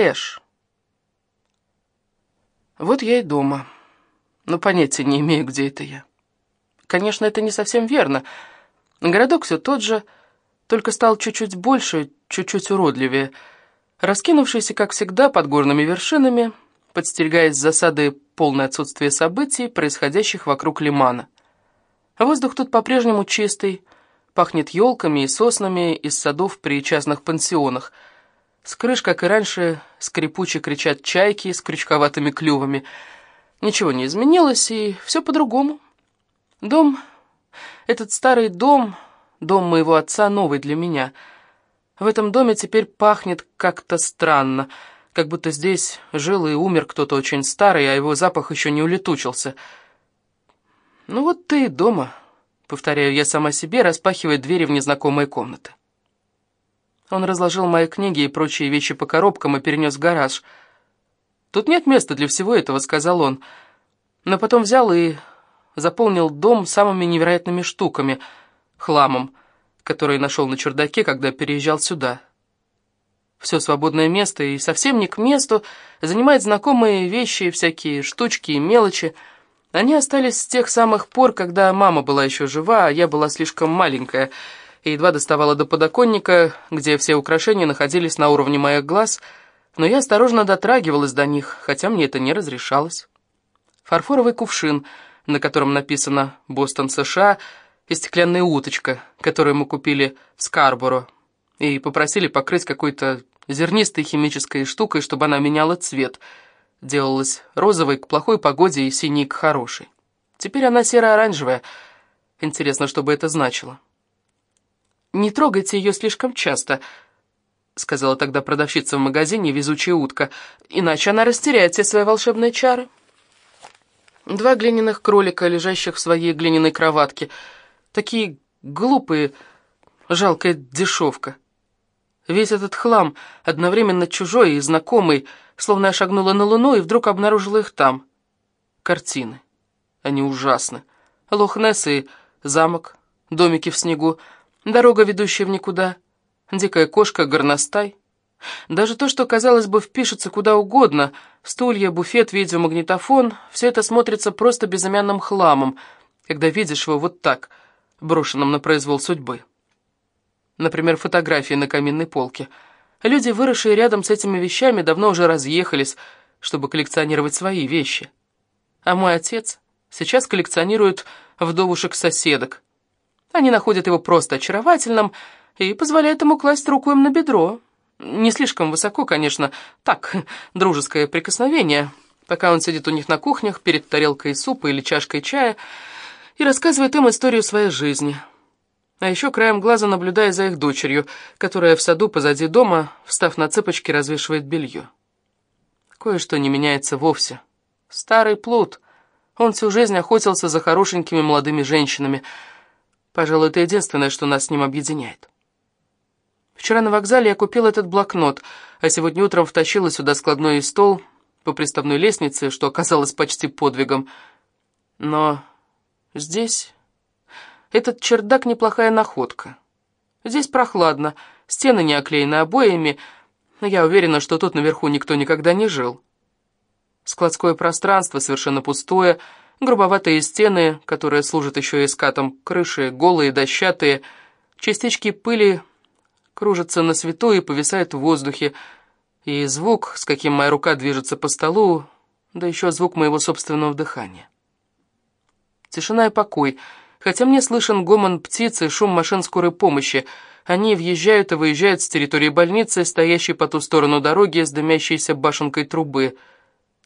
Эш. Вот я и дома. Но понятия не имею, где это я. Конечно, это не совсем верно. Городок все тот же, только стал чуть-чуть больше, чуть-чуть уродливее. Раскинувшийся, как всегда, под горными вершинами, подстерегаясь засады полное отсутствие событий, происходящих вокруг лимана. Воздух тут по-прежнему чистый, пахнет елками и соснами из садов при частных пансионах. С крыш, как и раньше, скрипуче кричат чайки с крючковатыми клювами. Ничего не изменилось, и все по-другому. Дом, этот старый дом, дом моего отца, новый для меня. В этом доме теперь пахнет как-то странно, как будто здесь жил и умер кто-то очень старый, а его запах еще не улетучился. Ну вот ты и дома, повторяю я сама себе, распахивая двери в незнакомые комнаты. Он разложил мои книги и прочие вещи по коробкам и перенес в гараж. «Тут нет места для всего этого», — сказал он. Но потом взял и заполнил дом самыми невероятными штуками, хламом, который нашел на чердаке, когда переезжал сюда. Все свободное место и совсем не к месту занимает знакомые вещи, всякие штучки и мелочи, они остались с тех самых пор, когда мама была еще жива, а я была слишком маленькая и едва доставала до подоконника, где все украшения находились на уровне моих глаз, но я осторожно дотрагивалась до них, хотя мне это не разрешалось. Фарфоровый кувшин, на котором написано «Бостон, США», и стеклянная уточка, которую мы купили в Скарборо, и попросили покрыть какой-то зернистой химической штукой, чтобы она меняла цвет — делалась розовой к плохой погоде и синей к хорошей. Теперь она серо-оранжевая. Интересно, что бы это значило. «Не трогайте ее слишком часто», — сказала тогда продавщица в магазине «Везучая утка», «иначе она растеряет все свои волшебные чары». Два глиняных кролика, лежащих в своей глиняной кроватке. Такие глупые, жалкая дешевка. Весь этот хлам, одновременно чужой и знакомый, словно я шагнула на луну и вдруг обнаружила их там. Картины. Они ужасны. Лох-Несс и замок, домики в снегу, дорога, ведущая в никуда, дикая кошка, горностай. Даже то, что, казалось бы, впишется куда угодно, стулья, буфет, видеомагнитофон, все это смотрится просто безымянным хламом, когда видишь его вот так, брошенным на произвол судьбы. Например, фотографии на каминной полке. Люди, выросшие рядом с этими вещами, давно уже разъехались, чтобы коллекционировать свои вещи. А мой отец сейчас коллекционирует вдовушек-соседок. Они находят его просто очаровательным и позволяют ему класть руку им на бедро. Не слишком высоко, конечно, так, дружеское прикосновение, пока он сидит у них на кухнях перед тарелкой супа или чашкой чая и рассказывает им историю своей жизни – а еще краем глаза наблюдая за их дочерью, которая в саду позади дома, встав на цыпочки, развешивает белье. Кое-что не меняется вовсе. Старый плут. Он всю жизнь охотился за хорошенькими молодыми женщинами. Пожалуй, это единственное, что нас с ним объединяет. Вчера на вокзале я купил этот блокнот, а сегодня утром втащила сюда складной стол по приставной лестнице, что оказалось почти подвигом. Но здесь этот чердак неплохая находка. Здесь прохладно, стены не оклеены обоями, но я уверена, что тут наверху никто никогда не жил. Складское пространство совершенно пустое, грубоватые стены, которые служат еще и скатом крыши, голые, дощатые, частички пыли кружатся на свету и повисают в воздухе, и звук, с каким моя рука движется по столу, да еще звук моего собственного дыхания. Тишина и покой — хотя мне слышен гомон птиц и шум машин скорой помощи. Они въезжают и выезжают с территории больницы, стоящей по ту сторону дороги с дымящейся башенкой трубы.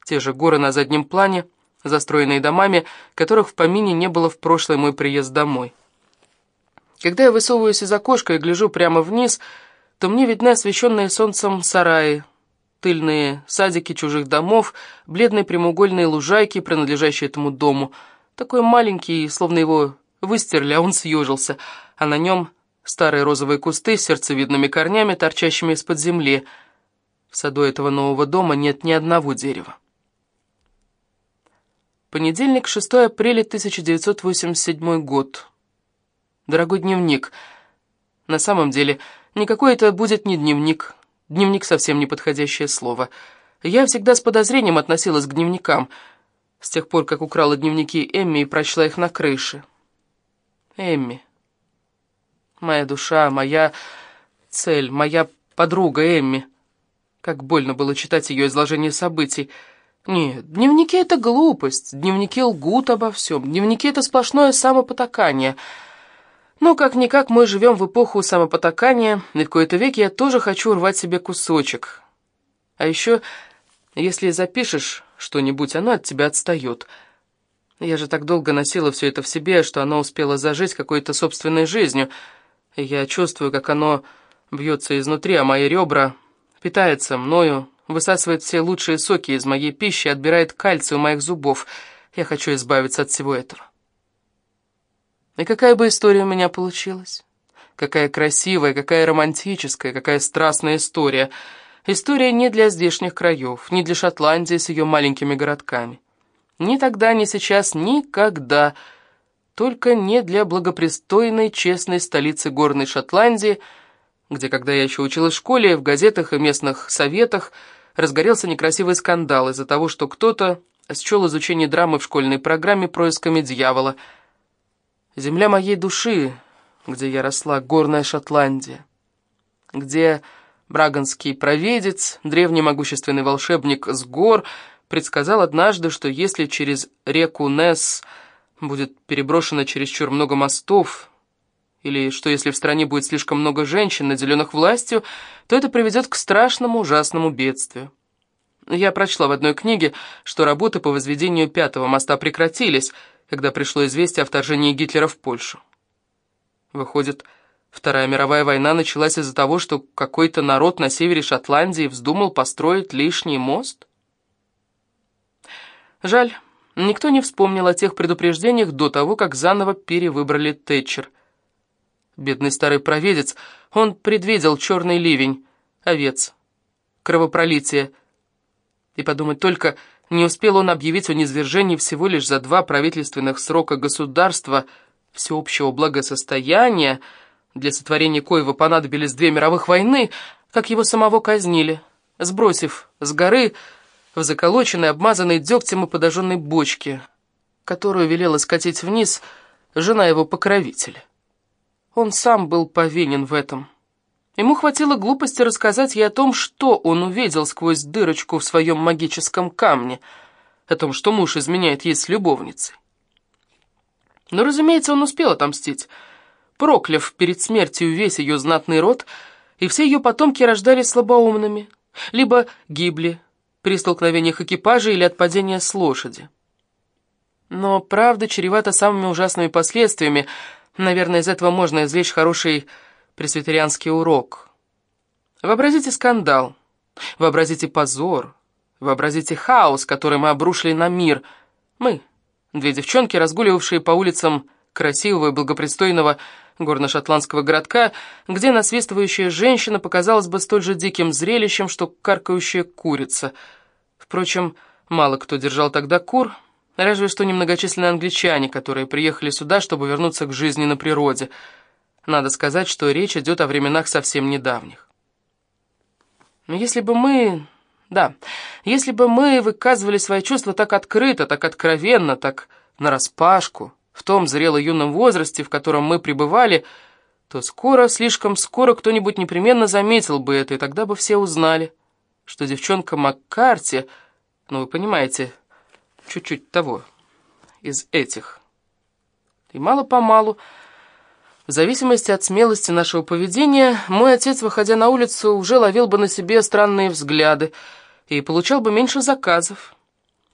Те же горы на заднем плане, застроенные домами, которых в помине не было в прошлый мой приезд домой. Когда я высовываюсь из окошка и гляжу прямо вниз, то мне видны освещенные солнцем сараи, тыльные садики чужих домов, бледные прямоугольные лужайки, принадлежащие этому дому, такой маленький, словно его Выстерли, а он съежился, а на нем старые розовые кусты с сердцевидными корнями, торчащими из-под земли. В саду этого нового дома нет ни одного дерева. Понедельник, 6 апреля 1987 год. Дорогой дневник. На самом деле, никакой это будет не дневник. Дневник совсем неподходящее слово. Я всегда с подозрением относилась к дневникам, с тех пор, как украла дневники Эмми и прочла их на крыше. Эмми. Моя душа, моя цель, моя подруга Эмми. Как больно было читать ее изложение событий. Нет, дневники — это глупость, дневники лгут обо всем, дневники — это сплошное самопотакание. Но как-никак мы живем в эпоху самопотакания, и в кои-то веки я тоже хочу рвать себе кусочек. А еще, если запишешь что-нибудь, оно от тебя отстает. Я же так долго носила все это в себе, что оно успело зажить какой-то собственной жизнью, и я чувствую, как оно бьется изнутри, а мои ребра питается мною, высасывает все лучшие соки из моей пищи, отбирает кальций у моих зубов. Я хочу избавиться от всего этого. И какая бы история у меня получилась? Какая красивая, какая романтическая, какая страстная история. История не для здешних краев, не для Шотландии с ее маленькими городками. Ни тогда, ни сейчас, никогда. Только не для благопристойной, честной столицы горной Шотландии, где, когда я еще училась в школе, в газетах и местных советах разгорелся некрасивый скандал из-за того, что кто-то счел изучение драмы в школьной программе происками дьявола. Земля моей души, где я росла, горная Шотландия, где браганский провидец, древний могущественный волшебник с гор, предсказал однажды, что если через реку Несс будет переброшено чересчур много мостов, или что если в стране будет слишком много женщин, наделенных властью, то это приведет к страшному ужасному бедствию. Я прочла в одной книге, что работы по возведению пятого моста прекратились, когда пришло известие о вторжении Гитлера в Польшу. Выходит, Вторая мировая война началась из-за того, что какой-то народ на севере Шотландии вздумал построить лишний мост? Жаль, никто не вспомнил о тех предупреждениях до того, как заново перевыбрали Тэтчер – Бедный старый провидец, он предвидел черный ливень, овец, кровопролитие. И подумать только, не успел он объявить о низвержении всего лишь за два правительственных срока государства всеобщего благосостояния, для сотворения коего понадобились две мировых войны, как его самого казнили, сбросив с горы в заколоченной, обмазанной дегтем и подожженной бочке, которую велела скатить вниз жена его покровителя. Он сам был повинен в этом. Ему хватило глупости рассказать ей о том, что он увидел сквозь дырочку в своем магическом камне, о том, что муж изменяет ей с любовницей. Но, разумеется, он успел отомстить, прокляв перед смертью весь ее знатный род, и все ее потомки рождались слабоумными, либо гибли при столкновениях экипажа или от падения с лошади. Но правда чревата самыми ужасными последствиями — Наверное, из этого можно извлечь хороший пресвитерианский урок. Вообразите скандал, вообразите позор, вообразите хаос, который мы обрушили на мир. Мы, две девчонки, разгуливавшие по улицам красивого и благопристойного горно-шотландского городка, где насвистывающая женщина показалась бы столь же диким зрелищем, что каркающая курица. Впрочем, мало кто держал тогда кур, Разве что немногочисленные англичане, которые приехали сюда, чтобы вернуться к жизни на природе. Надо сказать, что речь идет о временах совсем недавних. Но если бы мы... Да, если бы мы выказывали свои чувства так открыто, так откровенно, так нараспашку, в том зрело-юном возрасте, в котором мы пребывали, то скоро, слишком скоро кто-нибудь непременно заметил бы это, и тогда бы все узнали, что девчонка Маккарти, ну вы понимаете, чуть-чуть того, из этих. И мало-помалу, в зависимости от смелости нашего поведения, мой отец, выходя на улицу, уже ловил бы на себе странные взгляды и получал бы меньше заказов.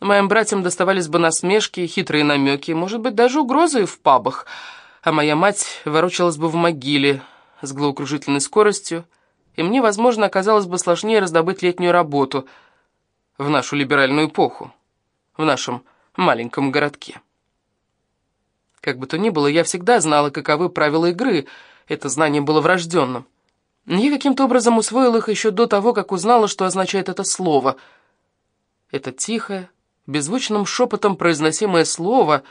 Моим братьям доставались бы насмешки, хитрые намеки, может быть, даже угрозы в пабах, а моя мать ворочалась бы в могиле с головокружительной скоростью, и мне, возможно, оказалось бы сложнее раздобыть летнюю работу в нашу либеральную эпоху в нашем маленьком городке. Как бы то ни было, я всегда знала, каковы правила игры, это знание было врожденным. Я каким-то образом усвоил их еще до того, как узнала, что означает это слово. Это тихое, беззвучным шепотом произносимое слово,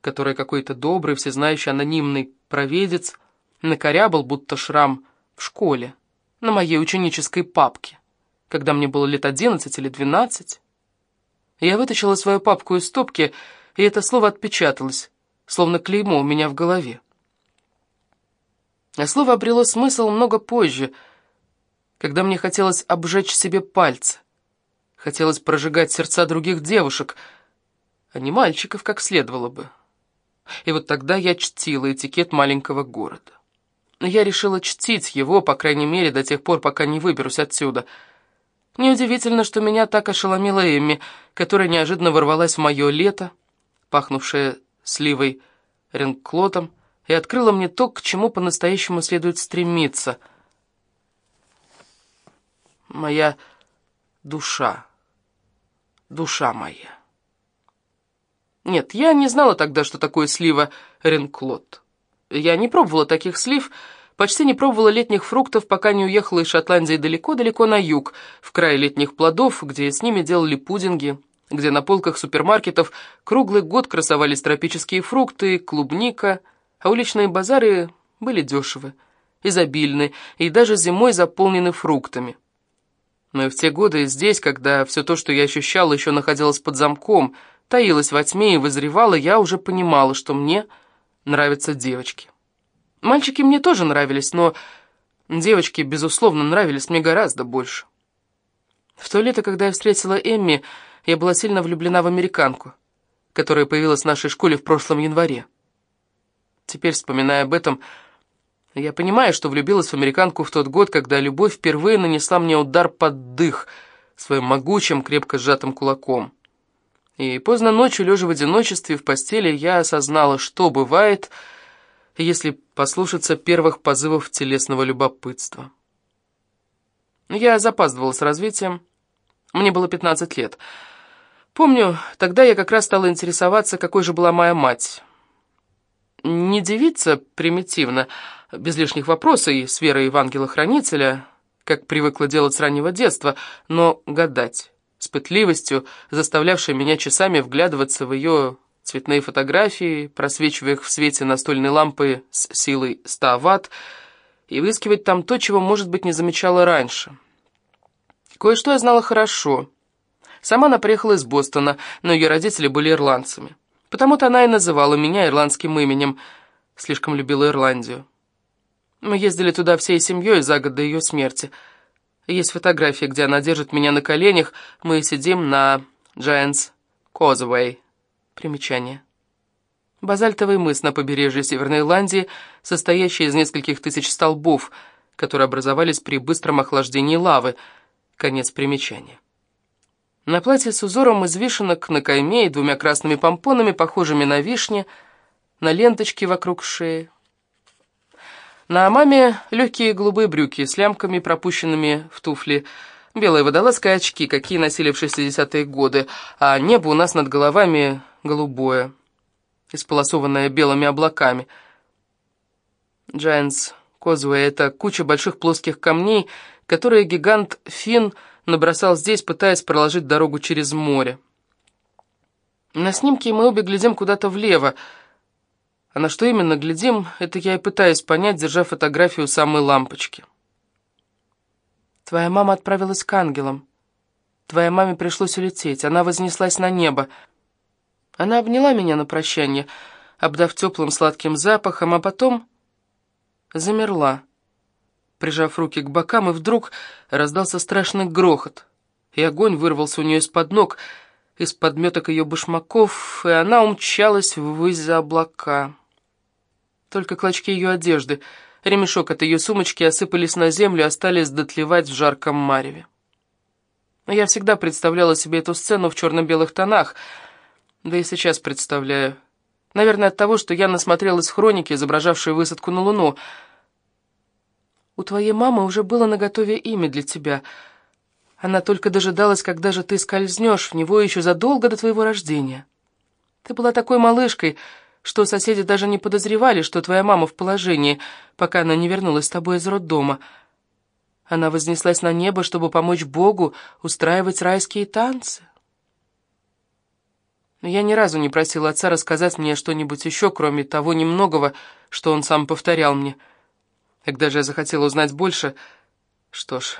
которое какой-то добрый, всезнающий анонимный провидец накорябал, будто шрам, в школе, на моей ученической папке, когда мне было лет одиннадцать или двенадцать. Я вытащила свою папку из стопки, и это слово отпечаталось, словно клеймо у меня в голове. А слово обрело смысл много позже, когда мне хотелось обжечь себе пальцы. Хотелось прожигать сердца других девушек, а не мальчиков, как следовало бы. И вот тогда я чтила этикет маленького города. Я решила чтить его, по крайней мере, до тех пор, пока не выберусь отсюда. Неудивительно, что меня так ошеломила Эмми, которая неожиданно ворвалась в мое лето, пахнувшее сливой ренклотом, и открыла мне то, к чему по-настоящему следует стремиться. Моя душа, душа моя. Нет, я не знала тогда, что такое слива ренклот. Я не пробовала таких слив, почти не пробовала летних фруктов, пока не уехала из Шотландии далеко-далеко на юг, в край летних плодов, где с ними делали пудинги, где на полках супермаркетов круглый год красовались тропические фрукты, клубника, а уличные базары были дешевы, изобильны и даже зимой заполнены фруктами. Но и в те годы здесь, когда все то, что я ощущала, еще находилось под замком, таилось во тьме и вызревало, я уже понимала, что мне нравятся девочки. Мальчики мне тоже нравились, но девочки, безусловно, нравились мне гораздо больше. В то лето, когда я встретила Эмми, я была сильно влюблена в американку, которая появилась в нашей школе в прошлом январе. Теперь, вспоминая об этом, я понимаю, что влюбилась в американку в тот год, когда любовь впервые нанесла мне удар под дых своим могучим, крепко сжатым кулаком. И поздно ночью, лежа в одиночестве в постели, я осознала, что бывает, если послушаться первых позывов телесного любопытства. Я запаздывала с развитием. Мне было 15 лет. Помню, тогда я как раз стала интересоваться, какой же была моя мать. Не девица примитивно, без лишних вопросов и с верой в ангела-хранителя, как привыкла делать с раннего детства, но гадать с пытливостью, заставлявшей меня часами вглядываться в ее цветные фотографии, просвечивая их в свете настольной лампы с силой 100 ватт, и выискивать там то, чего, может быть, не замечала раньше. Кое-что я знала хорошо. Сама она приехала из Бостона, но ее родители были ирландцами. Потому-то она и называла меня ирландским именем, слишком любила Ирландию. Мы ездили туда всей семьей за год до ее смерти — есть фотография, где она держит меня на коленях. Мы сидим на Giants Causeway. Примечание. Базальтовый мыс на побережье Северной Ирландии, состоящий из нескольких тысяч столбов, которые образовались при быстром охлаждении лавы. Конец примечания. На платье с узором из вишенок на кайме и двумя красными помпонами, похожими на вишни, на ленточке вокруг шеи. На маме легкие голубые брюки с лямками, пропущенными в туфли, белая водолазка и очки, какие носили в 60-е годы, а небо у нас над головами голубое, исполосованное белыми облаками. Giants Causeway — это куча больших плоских камней, которые гигант Финн набросал здесь, пытаясь проложить дорогу через море. На снимке мы обе глядим куда-то влево — а на что именно глядим, это я и пытаюсь понять, держа фотографию самой лампочки. Твоя мама отправилась к ангелам. Твоей маме пришлось улететь. Она вознеслась на небо. Она обняла меня на прощание, обдав теплым сладким запахом, а потом замерла, прижав руки к бокам, и вдруг раздался страшный грохот, и огонь вырвался у нее из-под ног, из-под меток ее башмаков, и она умчалась ввысь за облака. Только клочки ее одежды, ремешок от ее сумочки осыпались на землю и остались дотлевать в жарком мареве. Я всегда представляла себе эту сцену в черно-белых тонах, да и сейчас представляю. Наверное, от того, что я насмотрелась хроники, изображавшие высадку на Луну. У твоей мамы уже было наготове имя для тебя. Она только дожидалась, когда же ты скользнешь в него еще задолго до твоего рождения. Ты была такой малышкой, что соседи даже не подозревали, что твоя мама в положении, пока она не вернулась с тобой из роддома. Она вознеслась на небо, чтобы помочь Богу устраивать райские танцы. Но я ни разу не просила отца рассказать мне что-нибудь еще, кроме того немногого, что он сам повторял мне. Когда же я захотела узнать больше, Что ж,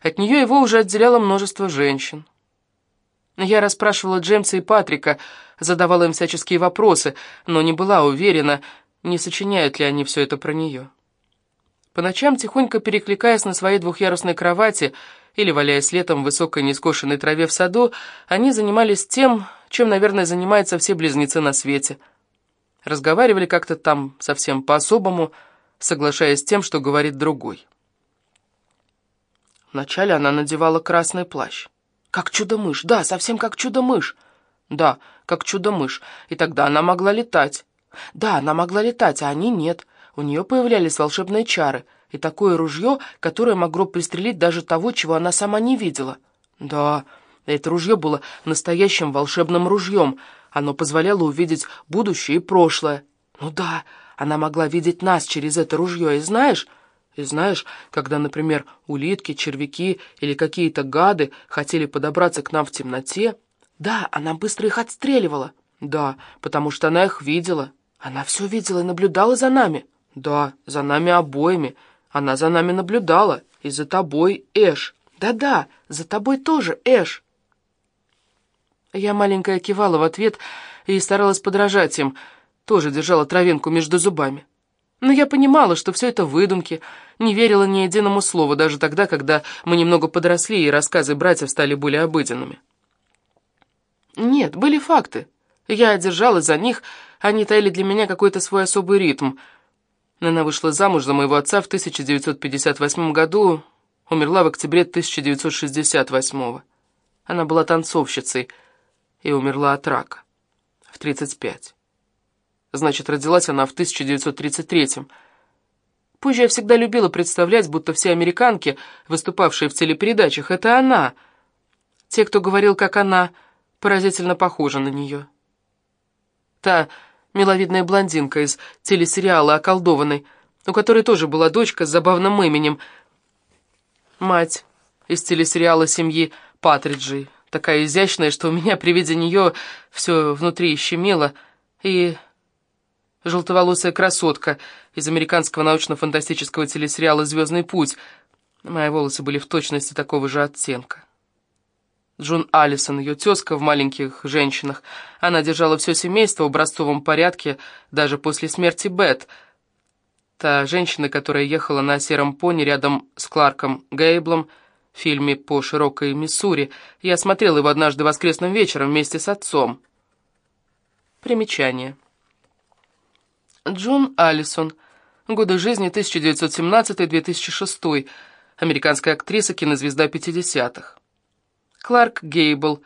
от нее его уже отделяло множество женщин. Я расспрашивала Джеймса и Патрика, задавала им всяческие вопросы, но не была уверена, не сочиняют ли они все это про нее. По ночам, тихонько перекликаясь на своей двухъярусной кровати или валяясь летом в высокой нескошенной траве в саду, они занимались тем, чем, наверное, занимаются все близнецы на свете. Разговаривали как-то там совсем по-особому, соглашаясь с тем, что говорит другой. Вначале она надевала красный плащ. Как чудо-мышь, да, совсем как чудо-мышь. Да, как чудо-мышь, и тогда она могла летать. Да, она могла летать, а они нет. У нее появлялись волшебные чары и такое ружье, которое могло пристрелить даже того, чего она сама не видела. Да, это ружье было настоящим волшебным ружьем. Оно позволяло увидеть будущее и прошлое. Ну да, она могла видеть нас через это ружье, и знаешь... И знаешь, когда, например, улитки, червяки или какие-то гады хотели подобраться к нам в темноте, да, она быстро их отстреливала. Да, потому что она их видела. Она все видела и наблюдала за нами. Да, за нами обоими. Она за нами наблюдала. И за тобой, Эш. Да-да, за тобой тоже, Эш. Я маленькая кивала в ответ и старалась подражать им. Тоже держала травинку между зубами. Но я понимала, что все это выдумки, не верила ни единому слову, даже тогда, когда мы немного подросли и рассказы братьев стали более обыденными. Нет, были факты. Я держалась за них, они таили для меня какой-то свой особый ритм. Она вышла замуж за моего отца в 1958 году, умерла в октябре 1968 Она была танцовщицей и умерла от рака в 35. Значит, родилась она в 1933-м. Позже я всегда любила представлять, будто все американки, выступавшие в телепередачах, это она. Те, кто говорил, как она, поразительно похожи на нее. Та миловидная блондинка из телесериала «Околдованный», у которой тоже была дочка с забавным именем. Мать из телесериала семьи Патриджей, такая изящная, что у меня при виде нее все внутри щемело, и желтоволосая красотка из американского научно-фантастического телесериала «Звездный путь». Мои волосы были в точности такого же оттенка. Джун Алисон, ее тезка в «Маленьких женщинах». Она держала все семейство в образцовом порядке даже после смерти Бет. Та женщина, которая ехала на сером пони рядом с Кларком Гейблом фильме «По широкой Миссури». Я смотрел его однажды воскресным вечером вместе с отцом. Примечание. Джун Алисон. Годы жизни 1917-2006. Американская актриса, кинозвезда 50-х. Кларк Гейбл.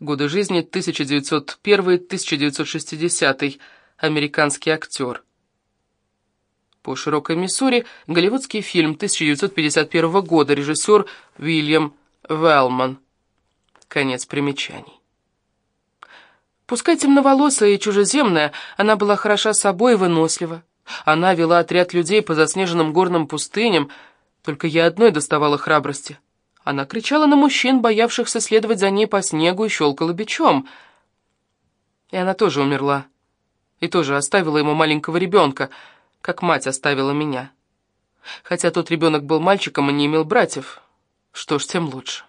Годы жизни 1901-1960. Американский актер. По широкой Миссури. Голливудский фильм 1951 года. Режиссер Уильям Велман. Конец примечаний. Пускай темноволосая и чужеземная, она была хороша собой и вынослива. Она вела отряд людей по заснеженным горным пустыням, только я одной доставала храбрости. Она кричала на мужчин, боявшихся следовать за ней по снегу, и щелкала бичом. И она тоже умерла. И тоже оставила ему маленького ребенка, как мать оставила меня. Хотя тот ребенок был мальчиком и не имел братьев. Что ж, тем лучше.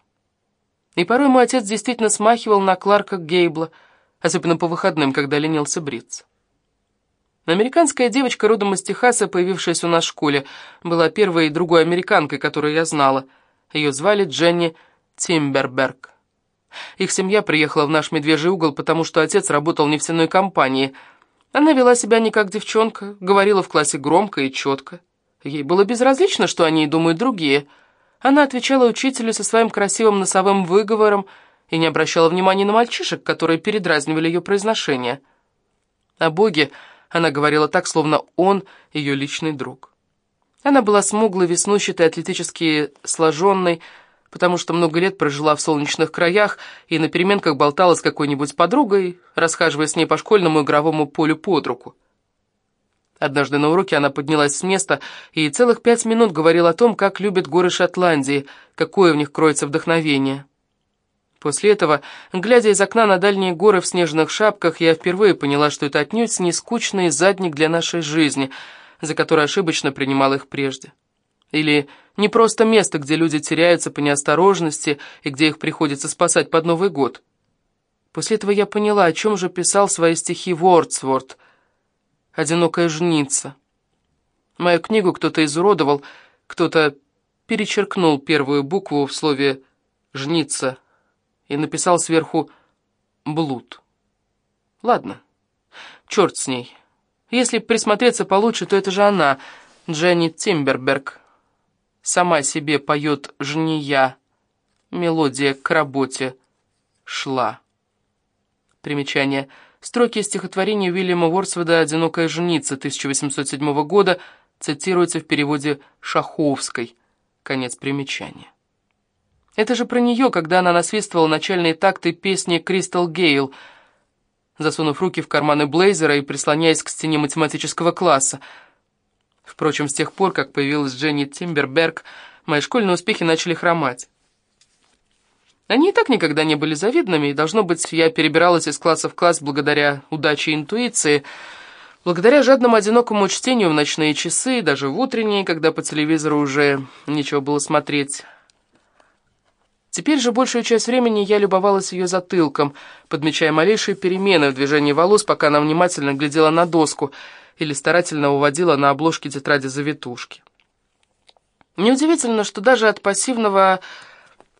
И порой мой отец действительно смахивал на Кларка Гейбла — особенно по выходным, когда ленился бриться. Американская девочка родом из Техаса, появившаяся у нас в школе, была первой и другой американкой, которую я знала. Ее звали Дженни Тимберберг. Их семья приехала в наш медвежий угол, потому что отец работал в нефтяной компании. Она вела себя не как девчонка, говорила в классе громко и четко. Ей было безразлично, что о ней думают другие. Она отвечала учителю со своим красивым носовым выговором, и не обращала внимания на мальчишек, которые передразнивали ее произношение. О Боге она говорила так, словно он ее личный друг. Она была смуглой, веснущатой, атлетически сложенной, потому что много лет прожила в солнечных краях и на переменках болтала с какой-нибудь подругой, расхаживая с ней по школьному игровому полю под руку. Однажды на уроке она поднялась с места и целых пять минут говорила о том, как любят горы Шотландии, какое в них кроется вдохновение. После этого, глядя из окна на дальние горы в снежных шапках, я впервые поняла, что это отнюдь не скучный задник для нашей жизни, за который ошибочно принимал их прежде. Или Не просто место, где люди теряются по неосторожности и где их приходится спасать под Новый год. После этого я поняла, о чем же писал свои стихи Вордсворт «Одинокая жница». Мою книгу кто-то изуродовал, кто-то перечеркнул первую букву в слове «жница» и написал сверху «блуд». Ладно, черт с ней. Если присмотреться получше, то это же она, Дженни Тимберберг сама себе поет жния. Мелодия к работе шла. Примечание. Строки стихотворения Уильяма Ворсвода «Одинокая женица» 1807 года цитируются в переводе Шаховской. Конец примечания. Это же про нее, когда она насвистывала начальные такты песни «Кристал Гейл», засунув руки в карманы блейзера и прислоняясь к стене математического класса – Впрочем, с тех пор, как появилась Дженни Тимберберг, мои школьные успехи начали хромать. Они и так никогда не были завидными, и, должно быть, я перебиралась из класса в класс благодаря удаче и интуиции, благодаря жадному одинокому чтению в ночные часы, даже в утренние, когда по телевизору уже нечего было смотреть. Теперь же большую часть времени я любовалась ее затылком, подмечая малейшие перемены в движении волос, пока она внимательно глядела на доску — или старательно уводила на обложке тетради завитушки. Неудивительно, что даже от пассивного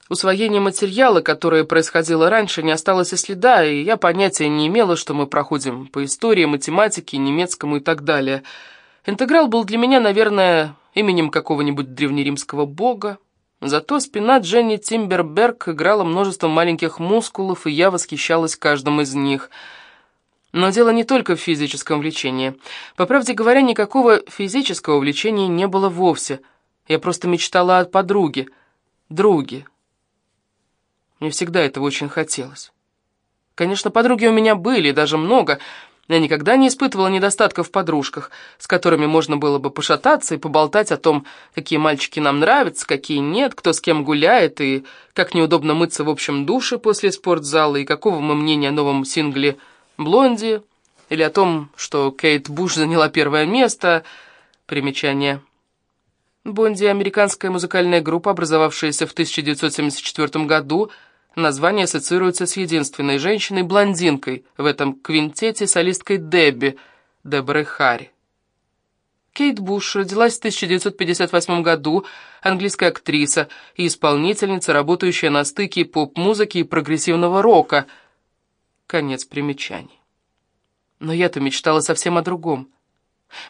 усвоения материала, которое происходило раньше, не осталось и следа, и я понятия не имела, что мы проходим по истории, математике, немецкому и так далее. Интеграл был для меня, наверное, именем какого-нибудь древнеримского бога. Зато спина Дженни Тимберберг играла множеством маленьких мускулов, и я восхищалась каждым из них — но дело не только в физическом влечении. По правде говоря, никакого физического влечения не было вовсе. Я просто мечтала о подруге, друге. Мне всегда этого очень хотелось. Конечно, подруги у меня были, даже много. Я никогда не испытывала недостатков в подружках, с которыми можно было бы пошататься и поболтать о том, какие мальчики нам нравятся, какие нет, кто с кем гуляет, и как неудобно мыться в общем душе после спортзала, и какого мы мнения о новом сингле «Связь». Блонди, или о том, что Кейт Буш заняла первое место. Примечание. Блонди — американская музыкальная группа, образовавшаяся в 1974 году. Название ассоциируется с единственной женщиной-блондинкой в этом квинтете солисткой Дебби, Деборой Харри. Кейт Буш родилась в 1958 году, английская актриса и исполнительница, работающая на стыке поп-музыки и прогрессивного рока — Конец примечаний. Но я-то мечтала совсем о другом.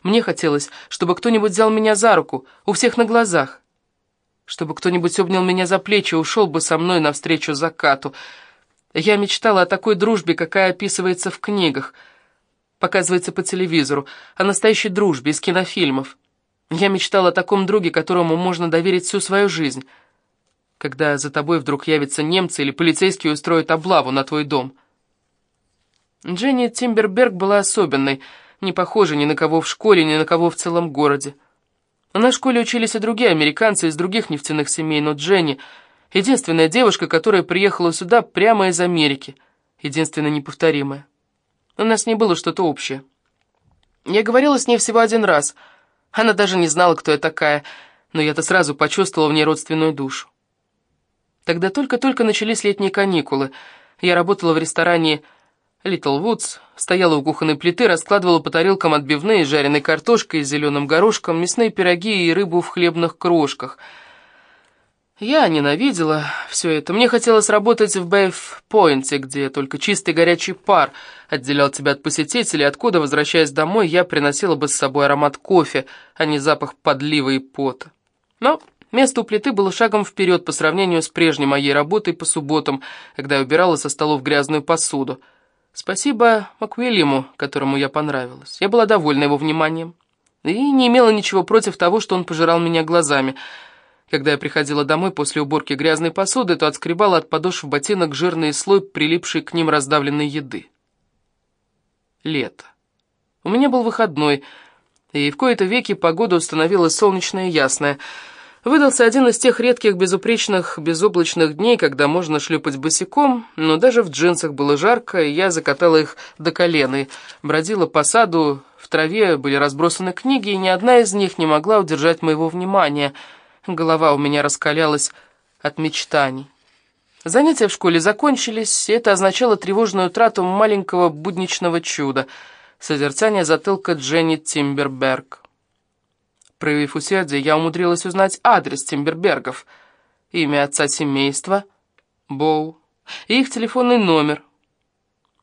Мне хотелось, чтобы кто-нибудь взял меня за руку, у всех на глазах. Чтобы кто-нибудь обнял меня за плечи и ушел бы со мной навстречу закату. Я мечтала о такой дружбе, какая описывается в книгах, показывается по телевизору, о настоящей дружбе из кинофильмов. Я мечтала о таком друге, которому можно доверить всю свою жизнь, когда за тобой вдруг явятся немцы или полицейские устроят облаву на твой дом. Дженни Тимберберг была особенной, не похожа ни на кого в школе, ни на кого в целом городе. На школе учились и другие американцы из других нефтяных семей, но Дженни — единственная девушка, которая приехала сюда прямо из Америки, единственная неповторимая. У нас не было что-то общее. Я говорила с ней всего один раз. Она даже не знала, кто я такая, но я-то сразу почувствовала в ней родственную душу. Тогда только-только начались летние каникулы. Я работала в ресторане Литл Вудс стояла у кухонной плиты, раскладывала по тарелкам отбивные с жареной картошкой, зеленым горошком, мясные пироги и рыбу в хлебных крошках. Я ненавидела все это. Мне хотелось работать в Бэйв-Пойнте, где только чистый горячий пар отделял тебя от посетителей, откуда, возвращаясь домой, я приносила бы с собой аромат кофе, а не запах подлива и пота. Но место у плиты было шагом вперед по сравнению с прежней моей работой по субботам, когда я убирала со столов грязную посуду. Спасибо Маквильяму, которому я понравилась. Я была довольна его вниманием и не имела ничего против того, что он пожирал меня глазами. Когда я приходила домой после уборки грязной посуды, то отскребала от подошв ботинок жирный слой, прилипший к ним раздавленной еды. Лето. У меня был выходной, и в кои-то веки погода установилась солнечная и ясная — Выдался один из тех редких безупречных безоблачных дней, когда можно шлепать босиком, но даже в джинсах было жарко, и я закатала их до колена, бродила по саду, в траве были разбросаны книги, и ни одна из них не могла удержать моего внимания. Голова у меня раскалялась от мечтаний. Занятия в школе закончились, и это означало тревожную утрату маленького будничного чуда — созерцание затылка Дженни Тимберберг. Проявив усердие, я умудрилась узнать адрес Тимбербергов, имя отца семейства — Боу, и их телефонный номер,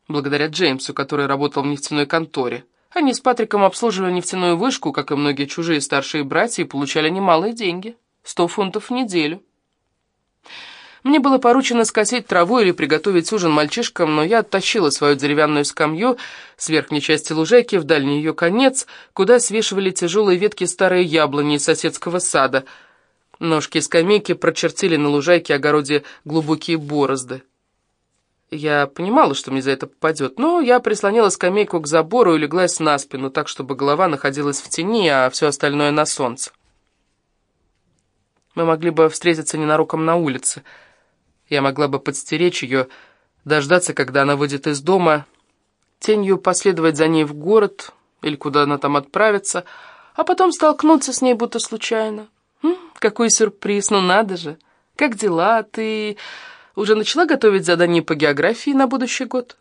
благодаря Джеймсу, который работал в нефтяной конторе. Они с Патриком обслуживали нефтяную вышку, как и многие чужие старшие братья, и получали немалые деньги — сто фунтов в неделю. Мне было поручено скосить траву или приготовить ужин мальчишкам, но я оттащила свою деревянную скамью с верхней части лужайки в дальний ее конец, куда свешивали тяжелые ветки старой яблони из соседского сада. Ножки скамейки прочертили на лужайке огороде глубокие борозды. Я понимала, что мне за это попадет, но я прислонила скамейку к забору и леглась на спину, так, чтобы голова находилась в тени, а все остальное на солнце. Мы могли бы встретиться ненароком на улице — я могла бы подстеречь ее, дождаться, когда она выйдет из дома, тенью последовать за ней в город или куда она там отправится, а потом столкнуться с ней будто случайно. М, какой сюрприз, ну надо же! Как дела? Ты уже начала готовить задание по географии на будущий год?»